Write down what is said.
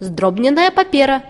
Здробненная папера.